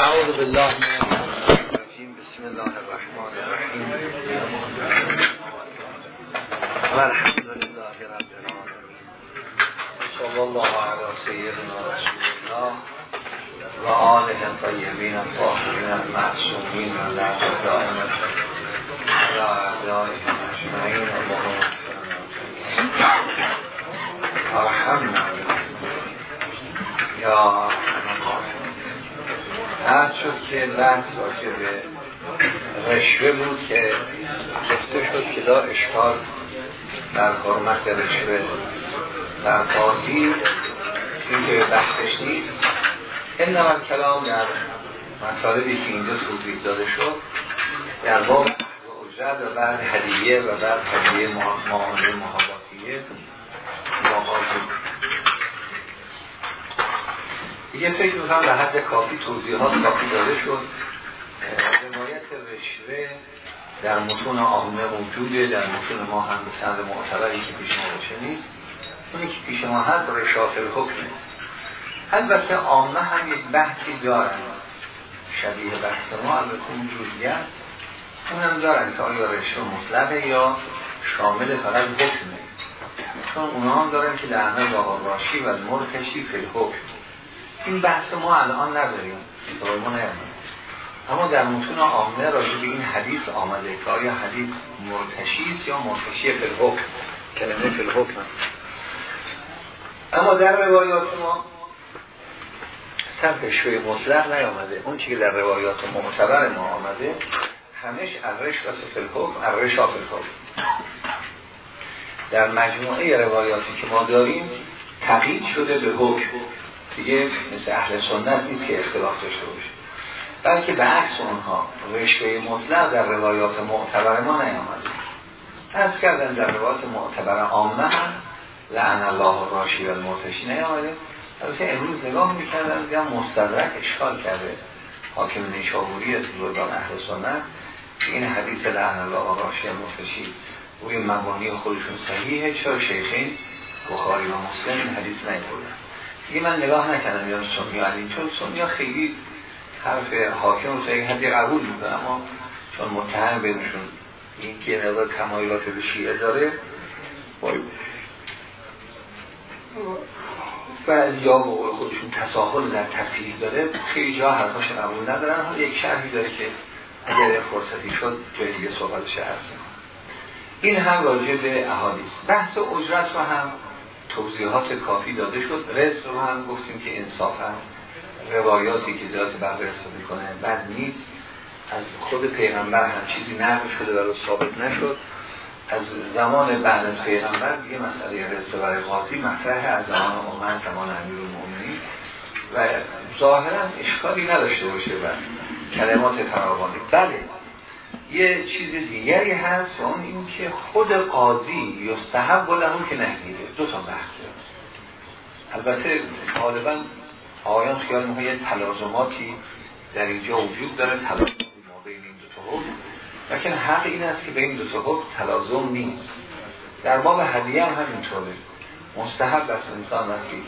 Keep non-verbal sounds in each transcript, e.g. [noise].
أعوذ بالله من الرحيم بسم الله الرحمن الرحيم. والحمد لله رب العالمين. صلى الله على سيدنا رسول الله وآله الطيبين الطاهرين المعصومين واللعنة الدائمة على أعدائهم أجمعين. اللهم ارحمنا يا عرض شد که بحث به رشوه بود که گفته شد که دا اشکال در حرمت رشوه در قاضی این که بحثش نیست. این نمت کلام در مطالبی که اینجا توضیح داده شد در باب و بعد هدیه و بعد هدیه معامله محاباتیه دیگه فکر می‌کنم به حد کافی توضیحات کافی داده شد. روایت رشوه در متون عامه موجوده در متون ما هم به سند معتبری که پیش ما باشه نیست. اونی که پیش ما هست رشافل حکمه البته عامه هم یک بحثی دارن. شبیه بحث ما البته اون هم دارن که آیا رشوه مطلقه یا شامل فقط حکمه. چون اونا هم دارن که لعنه راشی و مرتشی فی الحکم. این بحث ما الان نداریم. ما اما در متون عامه راجع به این حدیث آمده که آیا حدیث مرتشی یا مرتشی فی کلمه فی اما در روایات ما سمت شوی مطلق نیامده. اون که در روایات معتبر ما آمده همش ارش و فی الحکم ارش فی در مجموعه روایاتی که ما داریم تقیید شده به حکم. دیگه مثل اهل سنت نیست که اختلاف داشته باشه بلکه به عکس اونها رشوه مطلق در روایات معتبر ما نیامده. از کردن در روایات معتبر عامه هم لعن الله راشی و المرتشی نیامده. البته امروز نگاه می‌کردن دیگه مستدرک اشکال کرده. حاکم نیشابوری از بزرگان اهل سنت این حدیث لعن الله راشی و المرتشی روی مبانی خودشون صحیحه چرا شیخین بخاری و مسلم این حدیث نیوردن دیگه من نگاه نکردم یا سنی علی چون سنی خیلی حرف حاکم رو تا حدی قبول می‌کنه اما چون متهم بینشون این که نظر تمایلات به شیعه داره و یا موقع خودشون تساهل در تصحیح داره خیلی جا حرفاش قبول ندارن. حالا یک شرحی داره که اگر فرصتی شد جای دیگه صحبتش هست این هم راجع به احادیث. بحث اجرت رو هم توضیحات کافی داده شد. رزق رو هم گفتیم که انصاف هم روایاتی که ذات بقیه استفاده کنه بد نیست. از خود پیغمبر هم چیزی نقل شده و ثابت نشد. از زمان بعد از پیغمبر دیگه مسئله رزق برای قاضی مطرح از زمان عمر زمان امیر و ظاهرا اشکالی نداشته باشه و کلمات فراوانی. بله. یه چیز دیگری هست اون این که خود قاضی یستحب اون که نهیده. دو تا بحثه البته غالبا آیان خیال می‌کنه تلازماتی در اینجا وجود داره تلازم ما بین این دو تا حکم. لیکن حق این است که بین دو تا حکم تلازم نیست. در باب هدیه هم همینطوره. مستحب است انسان وقتی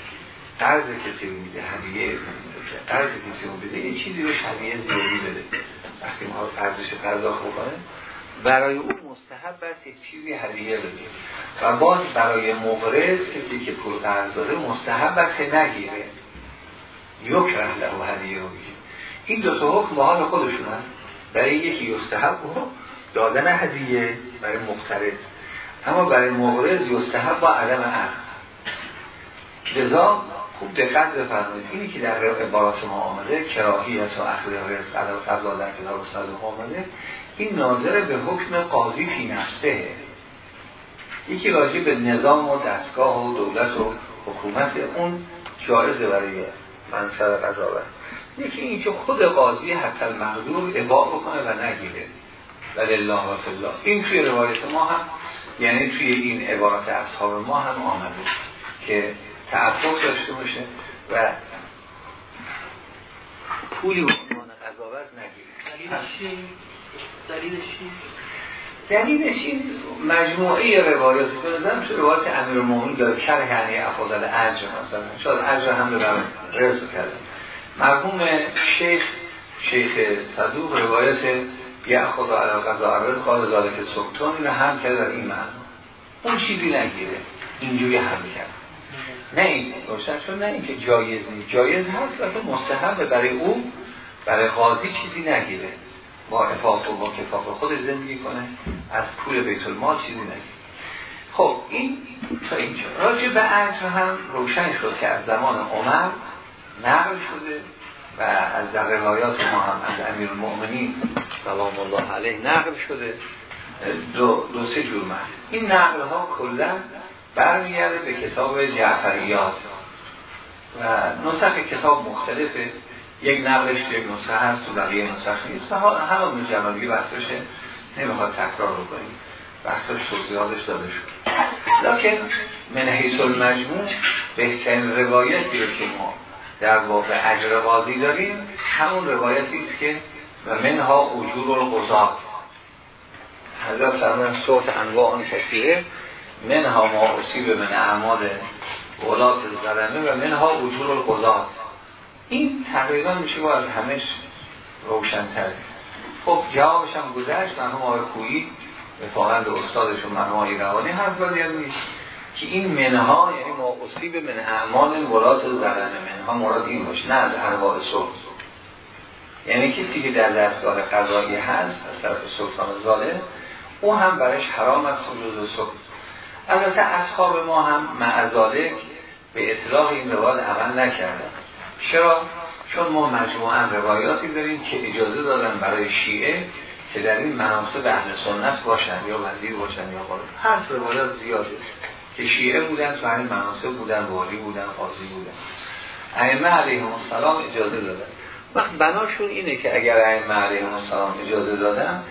قرض کسی میده هدیه قرض کسی رو بده یه چیزی به هدیه زیادی بده. وقتی ما ارزش پرداخت بکنه برای اون مستحب است یک چیزی هدیه بده و باز برای مقرض کسی که پول قرض داده مستحب است نگیره. یک رهله و هدیه رو بگیر این دو تا حکم به حال خودشون هست. برای یکی یستحب و دادن هدیه برای مقترض اما برای مقرض یستحب با عدم عرض لذا خوب دقت بفرمایید. اینی که در عبارات ما آمده کراهیت و عدم قضا در کتاب صدق آمده این ناظر به حکم قاضی فی نفسه. یکی راجع به نظام و دستگاه و دولت و حکومت اون جایزه برای منصب قضاوت یکی این که خود قاضی حتی المقدور اباع بکنه و نگیره. الله و الله این توی روایت ما هم یعنی توی این عبارت اصحاب ما هم آمده که تعفف داشته باشه و پولی به عنوان قضاوت نگیره. دلیلش دلیلش این مجموعه روایات بنظرم تو روایت امیر المومنین داره. کره یعنی افضل عجر مثلا. شاید عجر هم به رزق کرده مرحوم شیخ شیخ صدوق روایت یه خدا علی قضا عرض قال ذالک سکتون این هم کرد در این معنا اون چیزی نگیره. اینجوری هم کرد نه این روشن چون نه اینکه جایز نیست. جایز هست که مستحب برای او برای قاضی چیزی نگیره. با افاق و با کتاب خود زندگی کنه از پول بیت المال چیزی نگیره. خب این تا اینجا. راجع به عجر هم روشن شد که از زمان عمر نقل شده و از در روایات ما هم از امیر المؤمنین سلام الله علیه نقل شده. دو, دو سه جور این نقل ها کلا برمیگرده به کتاب جعفریات. و نسخ کتاب مختلفه یک نقلش یک نسخه هست و بقیه نسخه نیست. و همون جمالی بحثش نمی‌خواد تکرار رو کنیم بحثش توضیحاتش داده شد. لیکن من حیث المجموع بهترین روایتی رو که ما در واقع اجر قاضی داریم همون روایتی است که و منها اجور القضات حضرت فرمان صوت انواع آن کثیره منها ما اصیب من اعمال غلات زلمه و منها اجور القضات این تقریبا میشه با از همش روشنتر. خب جوابش هم گذشت مرحوم آقای کویی اتفاقا به استادشون مرحوم آقای روانی حرف نیست که این منها یعنی ما اصیب من اعمال ولات زلمه منها مراد این باشه نه از انواع صبح یعنی کسی که در دستگاه قضایی هست از طرف سلطان ظالم او هم برش حرام است سجود صبح البته اصحاب ما هم معذالک به اطلاق این روایت عمل نکردن. چرا؟ چون ما مجموعا روایاتی داریم که اجازه دادن برای شیعه که در این مناسب اهل سنت باشن یا وزیر باشن یا قرار هر روایات زیاده. که شیعه بودن تو همین مناسب بودن والی بودن قاضی بودن. ائمه علیهم السلام اجازه دادن. وقت بناشون اینه که اگر ائمه علیهم السلام اجازه دادن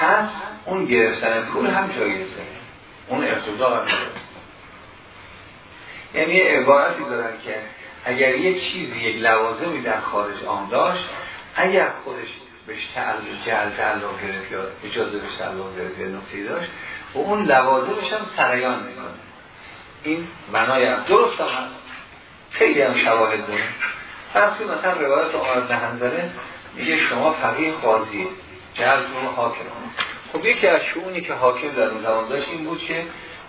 پس اون گرفتن پول هم جایزه. اون ارتضا هم جایزه یعنی عبارتی دارن که اگر یک چیزی یک لوازمی در خارج آن داشت اگر خودش بهش تعلق جل تعلق گرفت یا اجازه بهش تعلق گرفت یا نقطه‌ای داشت و اون لوازمش هم سریان می‌کنه این معنای هم درست هم هست. خیلی هم شواهد داره. فرض مثلا روایت عمر نهنزله میگه شما فقیه قاضیه. جلد رو حاکم. خب یکی از شعونی که حاکم در اون زمان داشت این بود که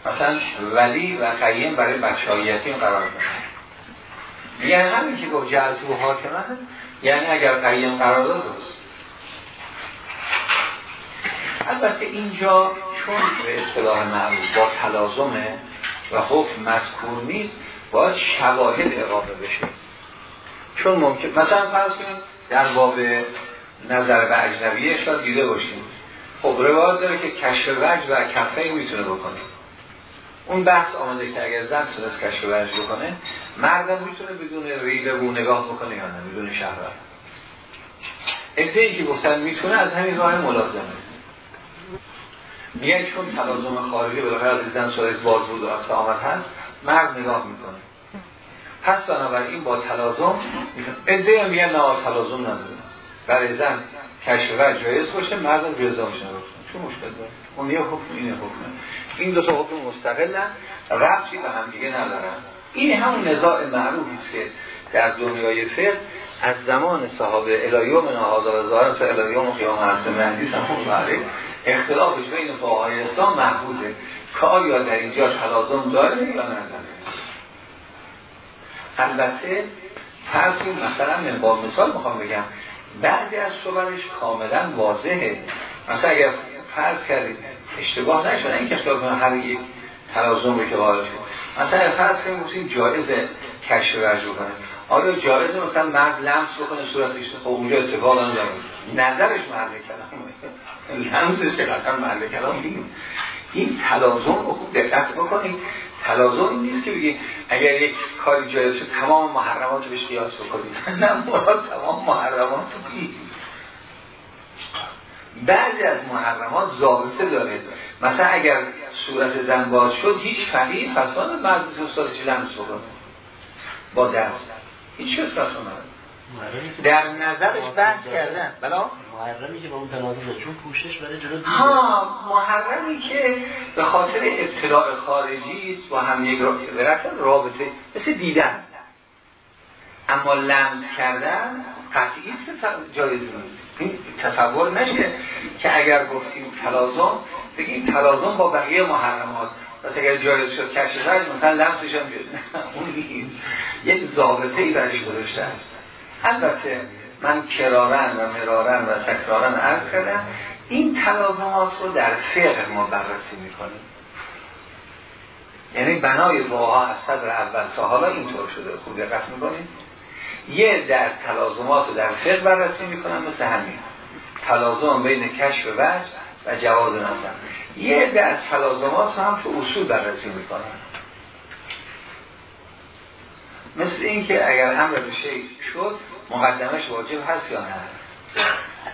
مثلا ولی و قیم برای بچه قرار داشت. یعنی همین که گفت جلد و یعنی اگر قیم قرار داد درست. البته اینجا چون به اصطلاح معروف با تلازمه و حکم مذکور نیست باید شواهد اقامه بشه. چون ممکن مثلا فرض کنیم در باب نظر به اجنبیه شاید دیده باشیم. خب روایت داره که کشف وجه و کفه می‌تونه بکنه. اون بحث آمده که اگر زن تونست کشف وجه بکنه مردم می‌تونه بدون ریده و نگاه بکنه یا نه بدون شهوت. ادهی که گفتن می‌تونه از همین راه ملازمه. میگن چون تلازم خارجی به از زن صورت باز بود و آمد هست مرد نگاه می‌کنه. پس بنابراین با تلازم ادهی هم میگن نه تلازم نداره. برای زن کشف و جایز باشه مردم جایزه باشه چون مشکل داره؟ اون یه حکم اینه حکم. این دو تا حکم مستقلن ربطی به هم دیگه ندارن. این همون نزاع معروفی که در دنیای فقه از زمان صحابه الایوم نهازا و ظاهر تا الایوم قیام حضرت مهدی سمون بله اختلافش بین فقهای اسلام محبوده که آیا در اینجا تلازم داره یا نداره البته فرض مثلا من با مثال می‌خوام بگم. بعضی از صورتش کاملا واضحه. مثلا اگر فرض کردید اشتباه نشده این که خیال هر یک تلازم رو که وارد شد مثلا فرض کنیم جایز کشف رجوع کنه. آیا جایز مثلا مرد لمس بکنه صورتش؟ خب اونجا هم نظرش محل کلام لمسش که قطعا محل کلام این تلازم رو خوب دقت بکنید تلازم نیست که بگید اگر یک کاری جایز شد تمام محرمات رو بهش قیاس بکنید نه مراد تمام محرمات نیست بعضی از محرمات ضابطه داره. مثلا اگر صورت زن باز شد هیچ فقیه فسان مرد استادش لمس بکنه؟ با دست هیچ کس فسان در نظرش بحث کردن. بلا؟ محرمی که با اون تناظر چون پوشش برای جلو ها محرمی که به خاطر اطلاع خارجی است با هم یک رابطه مثل دیدن. اما لمس کردن قطعی که جایز نیست. تصور نشه که اگر گفتیم تلازم بگیم تلازم با بقیه محرمات. پس اگر جایز شد رج مثلا لمسش هم [laughs] اون نیست. یک ضابطه ای برش گذاشته است. البته من کرارن و مرارن و تکرارن عرض کردم این تلازمات رو در فقه ما بررسی می‌کنیم. یعنی بنای واها از صدر اول تا حالا اینطور شده. خوب دقت می‌کنیم یه در تلازمات رو در فقه بررسی می‌کنم مثل همین. تلازم بین کشف وجه و جواز نظر. یه در تلازمات هم تو اصول بررسی می‌کنم. مثل اینکه اگر امر به شیء شد مقدمش واجب هست یا نه؟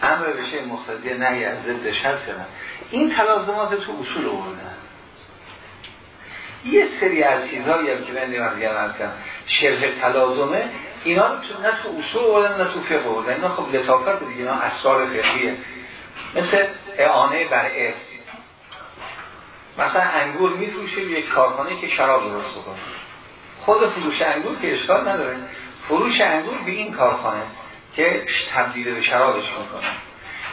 امر به شیء مقتضی نهی از ضدش هست یا نه؟ این تلازمات تو اصول آوردن. یه سری از چیزهایی هم که من نمی‌دونم کردم شرح تلازمه اینا تو نه تو اصول آوردن نه تو فقه آوردن. اینا خب لطافت دیگه اینا اسرار فقهیه. مثل اعانه بر ارث مثلا انگور میفروشه یک کارخانه که شراب درست بکنه. خود فروش انگور که اشکال نداره. فروش انگور به این کارخانه که تبدیل به شرابش می‌کنه.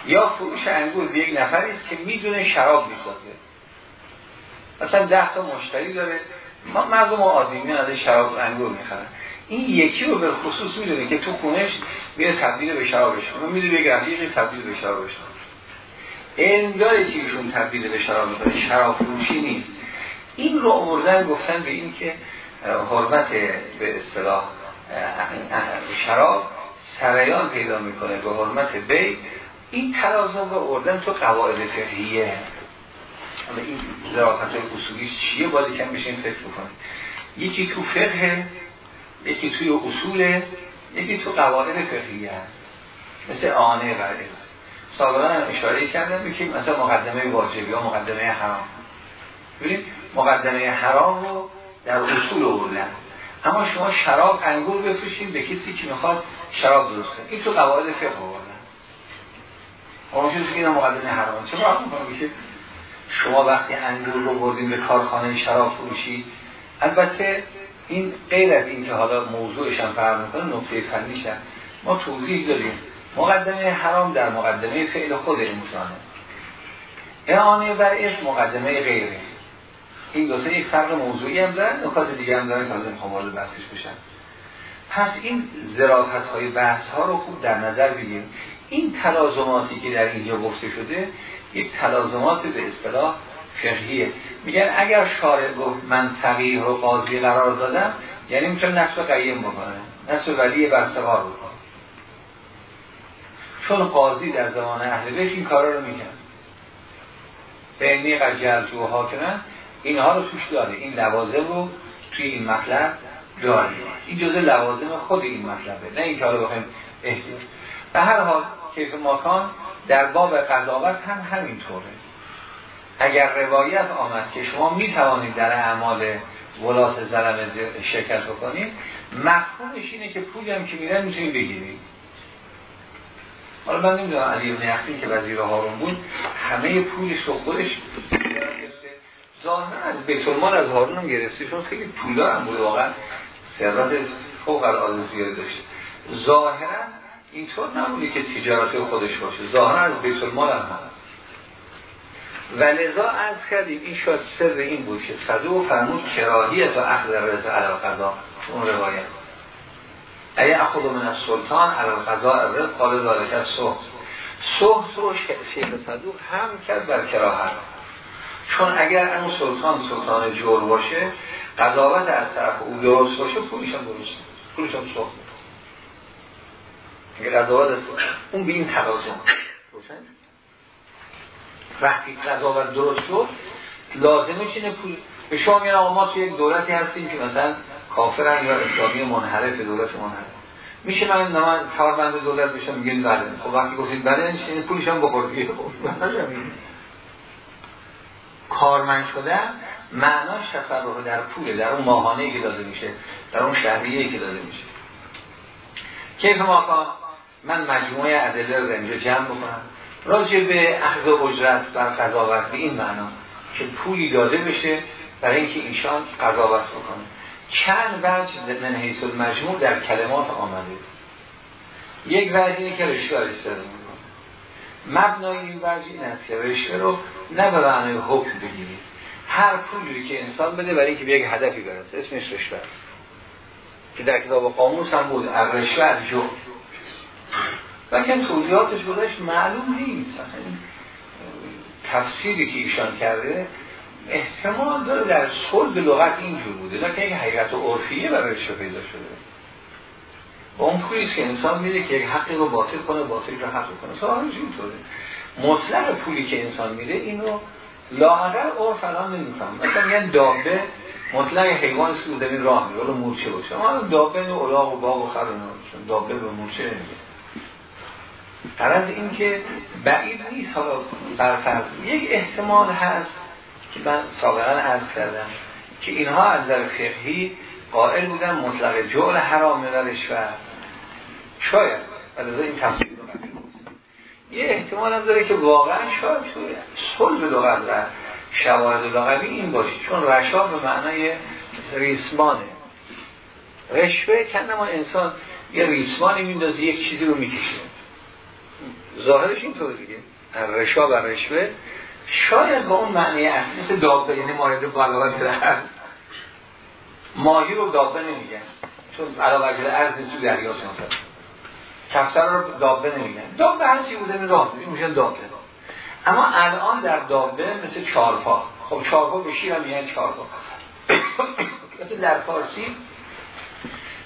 یا فروش انگور به یک نفری است که می‌دونه شراب می‌سازه. مثلا ده تا مشتری داره. مردم عادی میاد از شراب انگور می‌خرن. این یکی رو به خصوص می‌دونه که تو خونش میره تبدیل به شرابش کنه می‌دونه بگه رفیقی تبدیل به شرابش علم داره که ایشون تبدیل به شراب می‌کنه. شراب فروشی نیست. این رو آوردن گفتن به این که حرمت به اصطلاح شراب سریان پیدا می‌کنه به حرمت بی این تلازم رو آوردن تو قواعد فقهیه. حالا این ظرافت های اصولیش چیه باید کم بشین فکر بکنه یکی تو فقه یکی توی اصول یکی تو قواعد فقهیه. مثل آنه و سابقا هم اشاره کردم که مثلا مقدمه واجبی یا مقدمه حرام. ببینید مقدمه حرام رو در اصول آوردن اما شما شراب انگور بفروشید به کسی که می‌خواد شراب درست کنه. این تو قواعد فقه آوردن اما چیزی که این مقدمه حرام باید می‌کنم شما وقتی انگور رو بردیم به کارخانه شراب فروشی. البته این غیر از این که حالا موضوعش هم فرق می‌کنه نکته فنیش ما توضیح داریم مقدمه حرام در مقدمه فعل خود انسانه اعانه بر اسم مقدمه غیره. این دو یک فرق موضوعی هم دارن نکات دیگه هم دارن که حالا می‌خوام بحثش بشن. پس این ظرافت های بحث ها رو خوب در نظر بگیریم. این تلازماتی که در اینجا گفته شده یک تلازمات به اصطلاح فقهیه. میگن اگر شارع گفت من فقیه رو قاضی قرار دادم یعنی می‌تونه نفس قیم بکنه نفس ولی برسقار بکنه چون قاضی در زمان اهل بیت این کارا رو میکن به اینی قد و حاکمن اینها رو توش داره. این لوازم رو توی این مطلب داره این جزء لوازم خود این مطلبه. نه این که حالا بخوایم به هر حال کیف ماکان در باب قضاوت هم همینطوره. اگر روایت آمد که شما می توانید در اعمال ولات زلم شرکت بکنید مفهومش اینه که پولی هم که میرن می‌تونید بگیرید. حالا من نمی‌دونم علی ابن که وزیر هارون بود همه پولش رو خودش ظاهرا از بیت المال از هارون هم گرفتی چون خیلی پولدار هم بود واقعا. ثروت فوق العاده زیاد داشته ظاهرا اینطور نبوده که تجارت خودش باشه. ظاهرا از بیت المال هم هست. و لذا از کردیم این شاید سر این بود که صدوق فرمود کراهیت و اخذ رضا علی قضا اون روایت. ای اخذ من از سلطان علی قضا الرز قال ذالک صحت صحت رو شیخ صدوق هم کرد بر کراهت. چون اگر اون سلطان سلطان جور باشه قضاوت از طرف او درست باشه پولیش هم درست پولیش هم صحت اگر قضاوت اون به این تلازم وقتی قضاوت درست شد لازمش اینه پول به شما میگن ما توی یک دولتی هستیم که مثلا کافرن یا اسلامی منحرف دولت منحرف. میشه من من کارمند دولت بشم میگن بله. خب وقتی گفتید بله هم بخور [laughs] کارمند شدن معناش تصرف در پول در اون ماهانه که داده میشه در اون شهریه که داده میشه. کیف ما من مجموعه ادله رو اینجا جمع بکنم. راجع به اخذ اجرت بر قضاوت به این معنا که پولی داده بشه برای اینکه ایشان قضاوت بکنه. چند وجه من حیث المجموع در کلمات آمده. یک وجه اینه که رشوه مبنای این وجه این است که رشوه رو نه به معنای حکم بگیرید هر پولی که انسان بده برای اینکه به یک هدفی برسه اسمش رشوه که در کتاب قاموس هم بود رشوه از جو لیکن توضیحاتش بودش معلوم نیست. تفسیری که ایشان کرده احتمال داره در صلب لغت اینجور بوده لیکن یک حقیقت عرفیه برای رشوه پیدا شده. اون پولی که انسان میده که یک حقی رو باطل کنه باطل رو حق کنه ظاهرش اینطوره. مطلق پولی که انسان میده اینو لاغر عرف الان نمیفهم مثلا میگن دابه مطلق حیوان سی زمین راه میره ولی مورچه باشه. اما دابه و الاغ و باغ و خر چون دابه به مورچه نمیده. از این که بعید نیست حالا برفرض. یک احتمال هست که من سابقا عرض کردم که اینها از در فقهی قائل بودن مطلق جعل حرامه و رشوه شاید. از این تفسیر یه احتمال هم داره که واقعا شاید صلب لغت و شواهد لغوی این باشه چون رشا به معنای ریسمانه. رشوه کنما انسان یه ریسمانی میندازه یک چیزی رو می‌کشه. ظاهرش اینطور دیگه. رشا و رشوه. شاید با اون معنی اصلی مثل دابه یعنی مورد بلاغت هست ماهی رو دابه نمیگن. چون علاوه ارز تو دریاست مثلا کفتر رو دابه نمیگن. دابه هر چی بوده راه میشه دابه. اما الان در دابه مثل چارپا. خب چارپا به شیر هم میگن چارپا. مثل در فارسی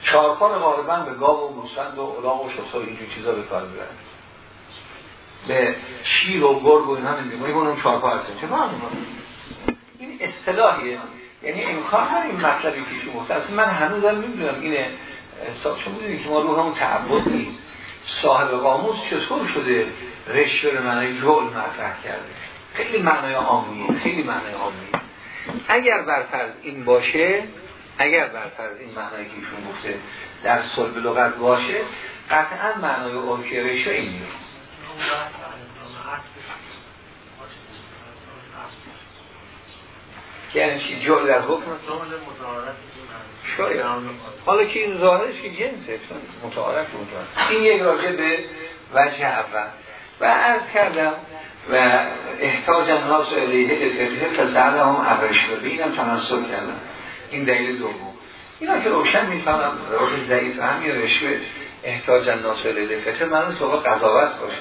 چارپا رو غالبا به گاو و موسند و الاغ و شسر اینجور چیزا به کار می‌برن. به شیر و گرگ و اینا نمیگن. اون چارپا هستن. چه این اصطلاحیه. یعنی امکان داره این مطلبی که شما اصلا من هنوزم نمی‌دونم اینه چون که ما رو همون تعبد نیست. صاحب قاموس چطور شده رشوه به معنی جول مطرح کرده؟ خیلی معنای عامیه خیلی معنای عامیه. اگر برفرض این باشه اگر برفرض این معنایی که ایشون گفته در صلب لغت باشه قطعا معنای رشوه این نیست یعنی چی جعل در حکم؟ شاید. حالا که این ظاهرش که جنسه متعارف این یک راجع به وجه اول. و عرض کردم و احتاج الناس الیه فقه فزرده هم عبرش به اینم تناسب کردم. این دلیل دوم. اینا که روشن می‌فهمم روش ضعیف هم یا رشوه احتاج الناس الیه فقه. من صبح قضاوت باشه.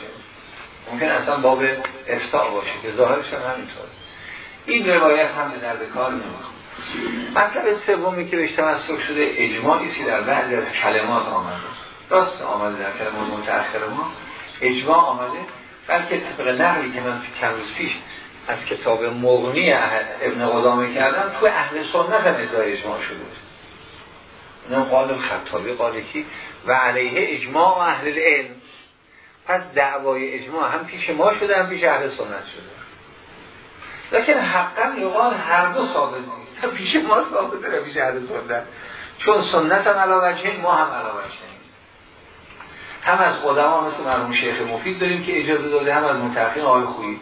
ممکن اصلا باب افتاع باشه که ظاهرش هم همینطور. این روایت هم به درد کار نمی‌خواد مطلب سومی که بهش تمسک شده اجماعی که در بعضی از کلمات آمده. راست آمده در کلمات متأخر ما. اجماع آمده بلکه طبق نقلی که من چند روز پیش از کتاب مغنی ابن قدامه کردم تو اهل سنت هم ادعای اجماع شده اینم قال خطابی قال کی و علیه اجماع و اهل العلم. پس دعوای اجماع هم پیش ما شده هم پیش اهل سنت شده. لیکن حقا یقال هر دو ثابت نیست. پیش ما ثابت نه پیش اهل سنت چون سنت هم علاوه ما هم علاوه هم از قدما مثل مرحوم شیخ مفید داریم که اجازه داده هم از متأخرین آقای خویی.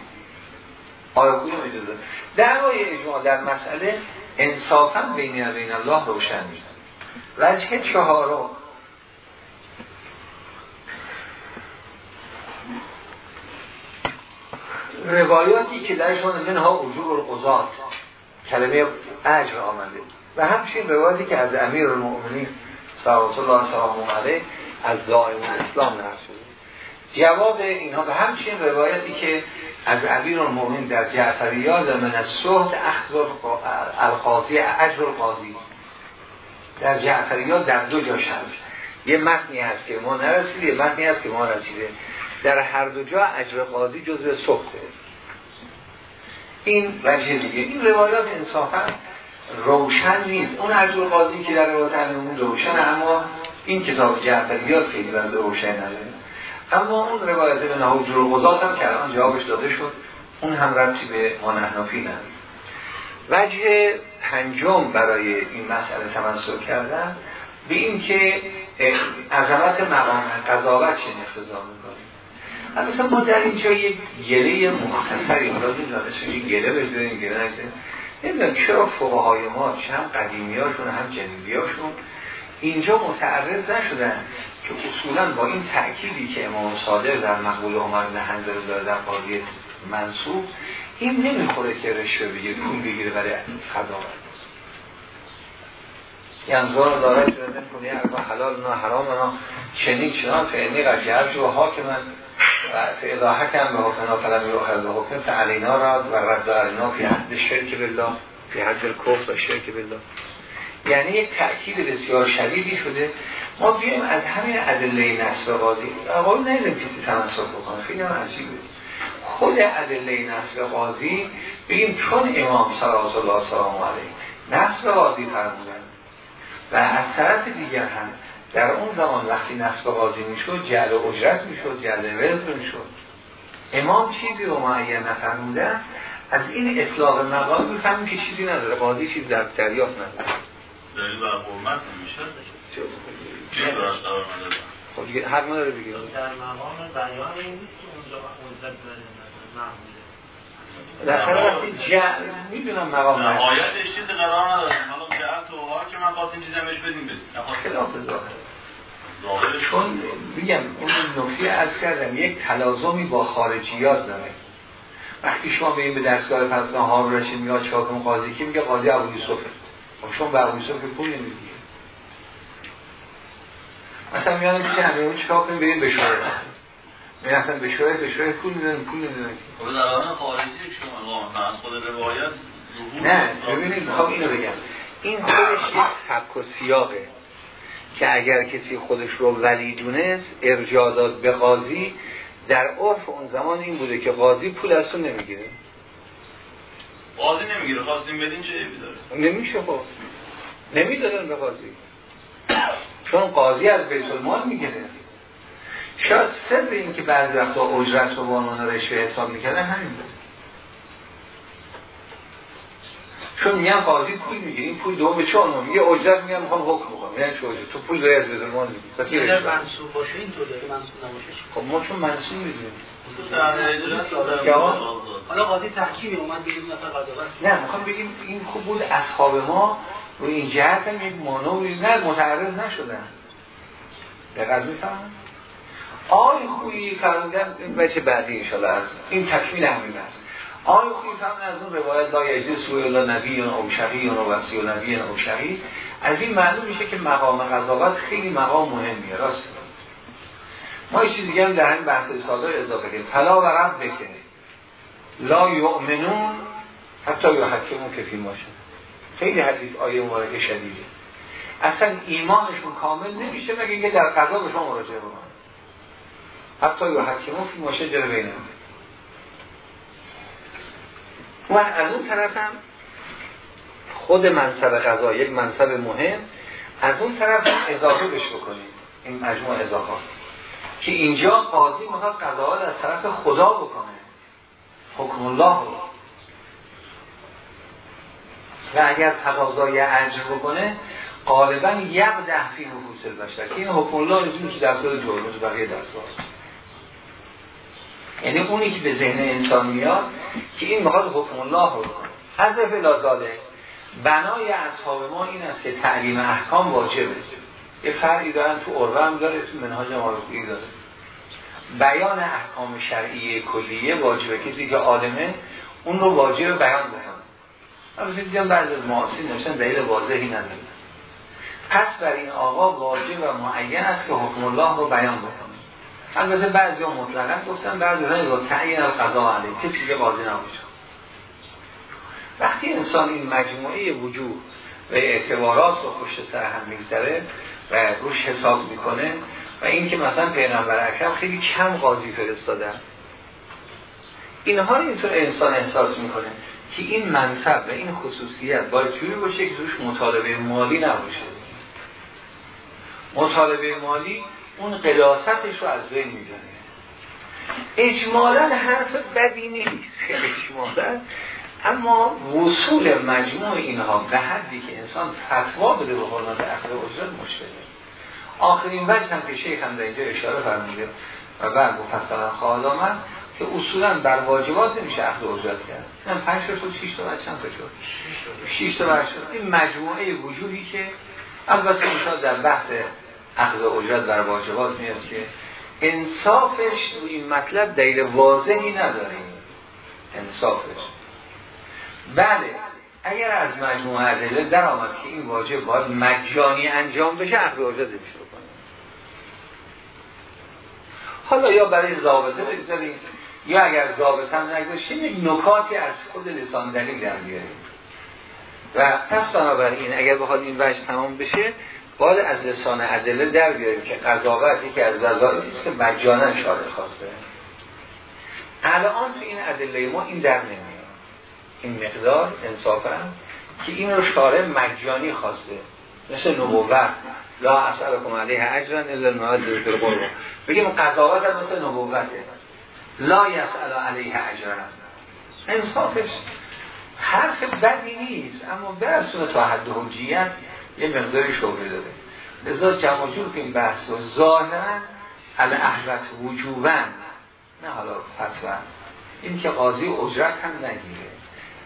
آقای خویی اجازه. دعوای اجماع در مسئله انصافا بین بین الله روشن نیست. وجه چهارم روایاتی که درشان منها اجور القضات کلمه اجر آمده. و همچنین روایاتی که از امیر المؤمنین صلوات الله سلام علیه از دائم اسلام نقل شده. جواب اینها به همچنین روایتی که از امیر المؤمنین در جعفریات من از صحت اخذ القاضی اجر القاضی در جعفریات در دو جاش هست یه متنی هست که ما نرسیده یه متنی هست که ما رسیده در هر دو جا اجر قاضی جزء صحته این وجه دیگه. این روایات انصافا روشن نیست. اون اجر قاضی که در روایت اون روشن اما این کتاب جعفریات خیلی بنده روشن نداره. اما اون روایت به نهو جروغزات هم که الان جوابش داده شد اون هم ربطی به مانحنافی نداره. وجه پنجم برای این مسئله تمنصر کردن به این که عظمت مقام قضاوت چه می‌کنیم مثلا ما در اینجا یک گله مختصری دانشون یک گله بزنیم گله نکنیم نمی‌دونم چرا فقهای ما چند قدیمی هاشون هم جدیدی هاشون اینجا متعرض نشدن که اصولا با این تأکیدی که امام صادق در مقبول عمر داره در قاضی منصوب این نمی‌خوره که رشوه بگیره پول بگیره برای قضاوت ینظر داره شده نکنی اربا حلال نه حرام نه چنین چنان فعنی قجعت و حاکمن. و فعلا حکم به حکمنا فلم یوخذ به حکم فعلینا را و رد علینا فی حد شرک بالله فی حد الکفر و شرک بالله یعنی یک تأکید بسیار شدیدی شده. ما بیایم از همین ادله نصب قاضی اقول نیدیم کسی تمسک بکنه. خیلی هم عجیبه. خود ادله نصب قاضی بگیم چون امام صلوات الله سلام علیه. نصب قاضی فرمودن. و از طرف دیگر هم در اون زمان وقتی نصب قاضی می‌شد جعل اجرت می‌شد جعل وزر می‌شد. امام چیزی رو معین نفرمودن از این اطلاق مقام می‌فهمیم که چیزی نداره. قاضی چیز در دریافت نداره. دلیل بر حرمت خب هر ما داره بگیر در مقام بیان این نیست که اونجا داره در خیلی وقتی جعل می‌دونم مقام نه آیتش چیز قرار ندارم حالا جعل تو که من خواستیم چیزی همش بدیم بدیم خلاف ظاهر. چون میگم اون نکته از کردم یک تلازمی با خارجیات داره. وقتی شما به این به دستگاه فضل ها رشید میاد چاکم قاضی که میگه؟ قاضی ابو یوسفه. خب شما به ابو یوسف پول نمی‌دید مثلا میاد که همه اون چیکار کنیم بریم به شورای می‌رفتن به شورای به شورای پول میدن پول نمیدن. خب در خارجی شما از خود روایت نه ببینید می‌خوام اینو بگم. این خودش یک حق و سیاقه که اگر کسی خودش رو ولی دونست ارجاع داد به قاضی در عرف اون زمان این بوده که قاضی پول از تو نمی‌گیره. قاضی نمی‌گیره خواستیم بدین چه داره؟ نمیشه خب. نمی‌دادن به قاضی. چون قاضی از بیت المال می‌گیره. شاید سر این که بعضی وقتا اجرت رو به عنوان رشوه حساب می‌کردن همین بود. چون میگن قاضی پول می‌گیره این پول دو به چه میگه اجرت میگن می‌خوام حکم یعنی چه تو پول به از بیت المال می‌گیری اگر منصوب باشه اینطور داره. منصوب نباشه. خب ما چون منصوب می‌دونیم. حالا قاضی تحکیمی اومد بگیم نفر قضاوت نه می‌خوام بگیم این خوب بود اصحاب ما روی این جهت هم یک مانوری نه متعرض نشدن. دقیق می‌فهمم؟ آی خویی فرمودن این بچه بعدی انشالله از این تکمیل همین است. آی خویی فرمودن از اون روایت لا یجد سوی الله نبی او شقی و وسی و نبی او شقی. از این معلوم میشه که مقام قضاوت خیلی مقام مهمیه راست. ما یه چیز دیگه هم در همین بحث ساده اضافه کنیم فلا و رب بکنه لا یؤمنون حتی یحکمون که فیلم باشه خیلی حدیث آیه مبارکه شدیده. اصلا ایمانشون کامل نمیشه مگه اینکه در قضا به شما مراجعه بکنن. حتی یا حکیمون فی ماشه جر بینم. و از اون طرف هم خود منصب قضا یک منصب مهم از اون طرف اضافه بش بکنیم. این مجموع اضافه که اینجا قاضی می‌خواد قضاوت از طرف خدا بکنه. حکم الله رو. و اگر تقاضای اجر بکنه غالبا یک ده فی نفوس البشر. که این حکم الله نیست تو دستور تو بقیه دستور یعنی اونی که به ذهن انسان میاد که این می‌خواد حکم الله رو بکنه. لازاله بنای اصحاب ما این است که تعلیم احکام واجبه. یه فرقی دارن تو عربه هم داره تو منهاج معرفی داره. بیان احکام شرعی کلیه واجبه کسی که عالمه اون رو واجب بیان بکنه البته دیدم بعض از معاصرین نوشتن دلیل واضحی نداره. پس بر این آقا واجب و معین است که حکم الله رو بیان بکنه. البته بعضی ها مطلقا گفتن بعضی ها تعیین القضا علیه. کسی که قاضی نباشه. وقتی انسان این مجموعه وجود و اعتبارات رو پشت سر هم میگذره و روش حساب می‌کنه و اینکه مثلا پیغمبر اکرم خیلی کم قاضی فرستادن اینها رو اینطور انسان احساس می‌کنه که این منصب و این خصوصیت باید جوری باشه که توش مطالبه مالی نباشه. مطالبه مالی اون قداستش رو از بین می‌دونه اجمالا حرف بدی نیست. اجمالا. اما وصول مجموع اینها به حدی که انسان فتوا بده به حرمت اخر اجرت مشکله آخرین وجه هم که شیخ هم در اینجا اشاره فرموده و بعد مفصلا خواهد آمد که اصولا بر واجبات نمیشه اخذ اجرت کرد. من پنج شد شش تا چند تا شد؟ شش تا شد. این مجموعه وجودی که البته انشاء در بحث اخذ اجرت بر واجبات میاد که انصافش روی این مطلب دلیل واضحی نداریم انصافش. بله. اگر از مجموعه ادله در آمد که این واجب باید مجانی انجام بشه اخذ اجرت میشه حالا یا برای ضابطه بگذاریم یا اگر ضابطه هم نگذاشتیم نکاتی از خود لسان دلیل در بیاریم. و پس بنابراین اگر بخواد این وجه تمام بشه باید از لسان ادله در بیاریم که قضاوت یکی از وظایفی که مجانا شارع خواسته الان تو این ادله ما این در نمیاد. این مقدار انصافا که این رو شارع مجانی خواسته. مثل نبوت. لا اصلا علیه اجرا الا المعاد بالقرب بگیم قضاوت هم مثل نبوته. لا یسأل علیه اجرا انصافش حرف بدی نیست اما برسونه تا حد حجیت یه مقداری شبه داره. لذا جمع جور که این بحث رو ظاهرا الاحوت وجوبن. نه حالا فتوه. این که قاضی اجرت هم نگیره.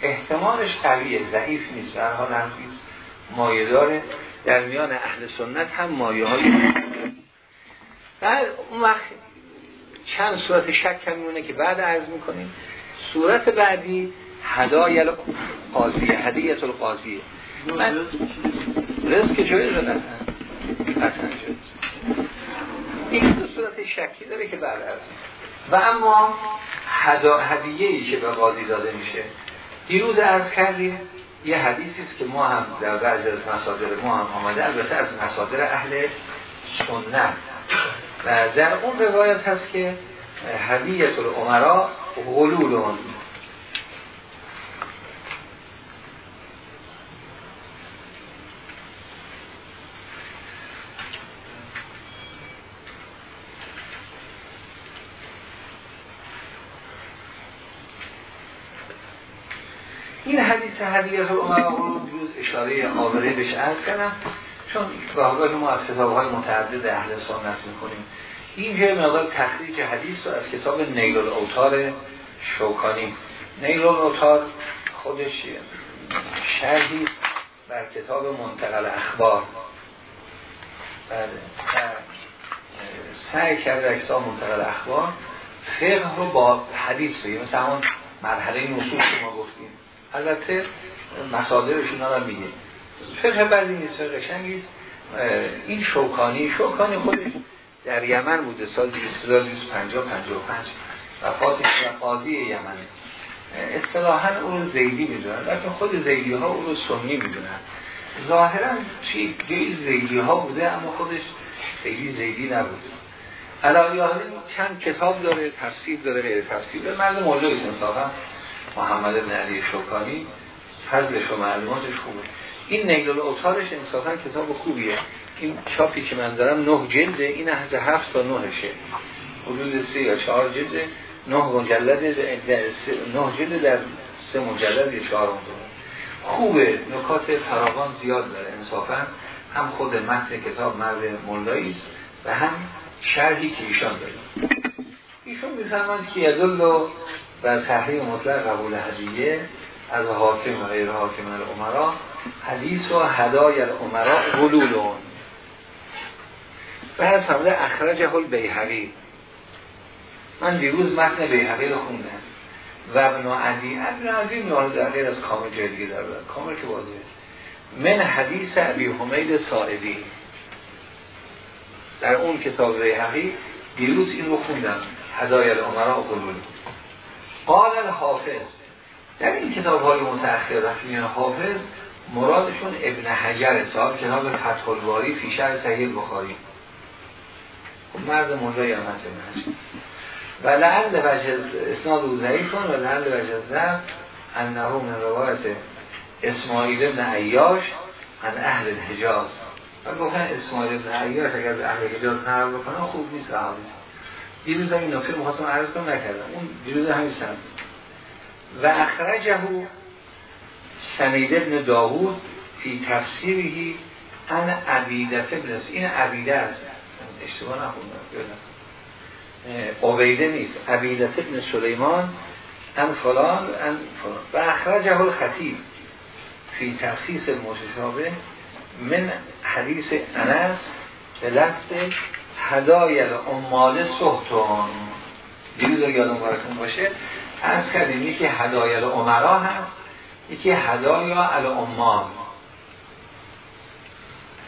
احتمالش قویه ضعیف نیست در حال حرفیست مایه داره در میان اهل سنت هم مایه های بعد اون وقت چند صورت شک هم میمونه که بعد عرض می‌کنیم. صورت بعدی هدای قاضی هدیت القاضی من رزق جایی دادن این دو صورت شکی داره که بعد عرض و اما هدیه ای که به قاضی داده میشه دیروز عرض کردیم یه حدیثی است که ما هم در بعض از مصادر ما هم آمده البته از مصادر اهل سنت. و در اون روایت هست که هدیت العمرا غلولون این حدیث العمرا غلول دیروز اشاره آوره بهش عرض کردم. چون گاهگاه ما از کتاب های متعدد اهل سنت می‌کنیم این جای مقدار تخریج حدیث رو از کتاب نیل الاوتار شوکانی. نیل الاوتار خودش شرحی بر کتاب منتقل اخبار. بعد سعی کرده کتاب منتقل اخبار فقه رو با حدیث بگیم مثل همون مرحله نصوص که ما گفتیم. البته مصادرشون رو میگه فقه بعدی نیست فقه شنگیست این شوکانی شوکانی خودش در یمن بوده سال 250 55 وفاتش و قاضی یمن اصطلاحا اون رو زیدی می‌دونن لیکن خود زیدی ها اون رو سنی می‌دونن. ظاهرا چی؟ زیدی ها بوده اما خودش خیلی زیدی نبوده علایه چند کتاب داره تفسیر داره غیر تفسیر. داره مرد مولوی انصافا محمد بن علی شوکانی فضلش و معلوماتش خوبه. این نیل الاوتارش انصافا کتاب خوبیه. این چاپی که من دارم نه جلده این از هفت تا نهشه. حدود سه یا چهار جلده. نه مجلد نه جلد در سه مجلد یا چهار خوبه. نکات فراوان زیاد داره انصافا. هم خود متن کتاب مرد مولایی و هم شرحی که ایشان داره. ایشون میفرماند که یدل و تحریم مطلق قبول هدیه از حاکم و غیر حاکم الامرا حدیث و هدای الامرا غلولون و هر فرموده اخرجه البیهقی. من دیروز متن بیهقی رو خوندم. و ابن عدی ابن عدی در غیر از کامل جای در کامل که بازه من حدیث ابی حمید ساعدی. در اون کتاب بیهقی دیروز این رو خوندم. هدای الامرا قلول قال الحافظ. در این کتاب های متأخر وقتی حافظ مرادشون ابن حجر صاحب کتاب فتح الباری فی شرح صحیح بخاری. خب مرد مولای هم هست. و لعل وجه اسناد او ضعیفون و لعل وجه ضعف انه من روایت اسماعیل ابن عیاش از اهل الحجاز. و گفتن اسماعیل ابن عیاش اگر اهل حجاز نرم بکنه خوب نیست صحابی دیروز این نکته مخواستم عرض کنم نکردم. اون دیروز همین سند و اخرجه سنید ابن داوود فی تفسیری ان عبیدت ابن این عبیده است. اشتباه نخوندم. عبیده نیست. عبیدت ابن سلیمان ان فلان ان فلان. و اخرجه الخطیب فی تخصیص المتشابه من حدیث انس به لفظ هدای امال سهتون. دیروز یادم بارتون باشه از کردیم یکی هدای امرا هست یکی هدایا الامال.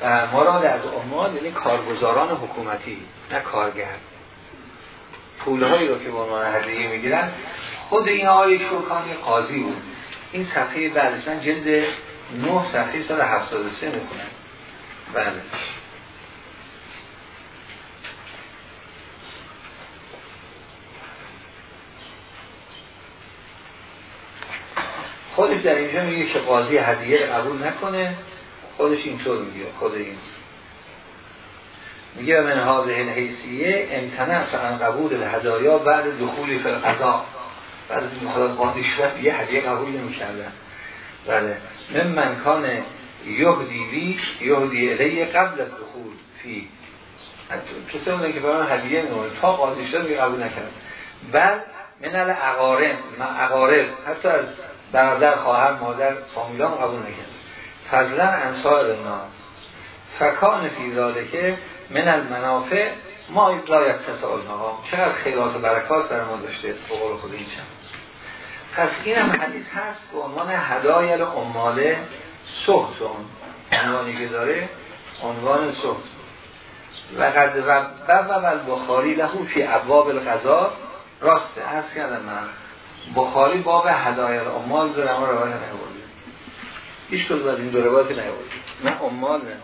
و مراد از امال یعنی کارگزاران حکومتی نه کارگر. پولهایی رو که به عنوان هدیه می‌گیرن. خود این آقای شوکانی قاضی بود. این صفحه بعدشن جلد 9 صفحه سال 73 می‌کنن بله. خودش در اینجا میگه که قاضی هدیه قبول نکنه. خودش اینطور میگه خود این. میگه من هذه الحیثیه امتنع عن قبول الهدایا بعد دخولی فی القضا. بعد از این قاضی شد یه هدیه قبول نمی‌کردن بله. من من کان یهدی وی یهدی الیه قبل از دخول فی. کسی اونه که برای هدیه نمونه تا قاضی شد قبول نکرد. بعد من اقارب حتی از برادر خواهر مادر فامیلان قبول نکرد. فضلا انصار ناس فکان فی که من المنافع ما لا یکتسال مقام چقدر خیرات و برکات در ما داشته بقول خود این چند. پس این هم حدیث هست به عنوان هدایل اماله سختون عنوانی که داره عنوان سخت و قد و و بخاری لهو فی ابواب القضا راسته از کردم من. بخاری باب هدایل امال داره اما روایت نهورده هیچ کدوم از این دو روایت نهورده نه امال نه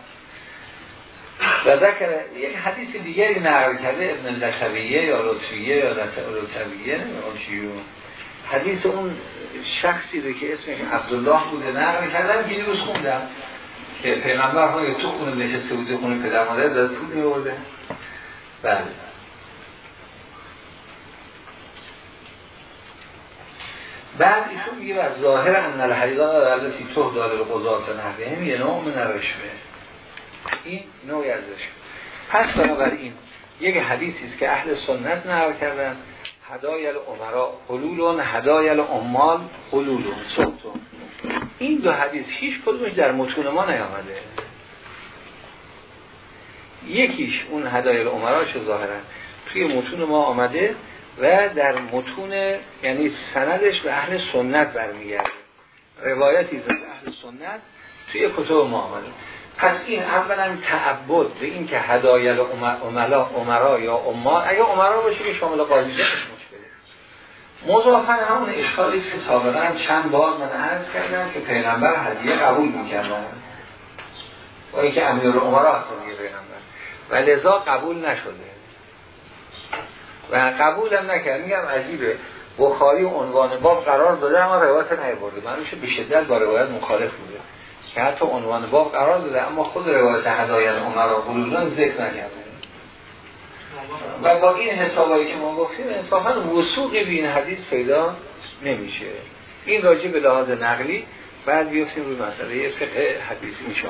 و ذکر یک حدیث دیگری نقل کرده ابن لطویه یا لطفیه یا نمی‌دونم حدیث اون شخصی رو که اسمش عبدالله بوده نقل کردن که روز خوندم که پیغمبر های تو خونه نشسته بوده خونه پدر مادر داد پول میورده بله. بعد ایشون میگه از ظاهر ان الحقیقه التي تو داره قضات نحوه یه نوع من رشوه این نوعی از رشوه پس بنابراین یک حدیثی است که اهل سنت نقل کردن. هدایل عمرا حلولون هدایل عمال حلولون. صوتون این دو حدیث هیچ کدومش در متون ما نیامده. یکیش اون هدایل عمراش ظاهرا. توی متون ما آمده و در متون یعنی سندش به اهل سنت برمیگرده. روایتی از اهل سنت توی کتب ما آمده. پس این اولا تعبد به این که هدایل عملا عمرا یا اما اگه عمرا باشه که شامل قاضی مشکله مضافن همون اشکالی که سابقا چند بار من عرض کردم که پیغمبر هدیه قبول می‌کردن با اینکه امیر عمرا هستن پیغمبر. و لذا قبول نشده. و قبول هم نکرد. میگم عجیبه. بخاری عنوان باب قرار داده اما روایت نیورده من میشه به شدت با روایت مخالف بوده. که حتی عنوان باب قرار داده اما خود روایت هدایت عمر و قلوزان ذکر نکرده و با این حسابایی که ما گفتیم انصافا وسوقی به این حدیث پیدا نمیشه. این راجع به لحاظ نقلی بعد بیفتیم روی مسئله فقه حدیث میشه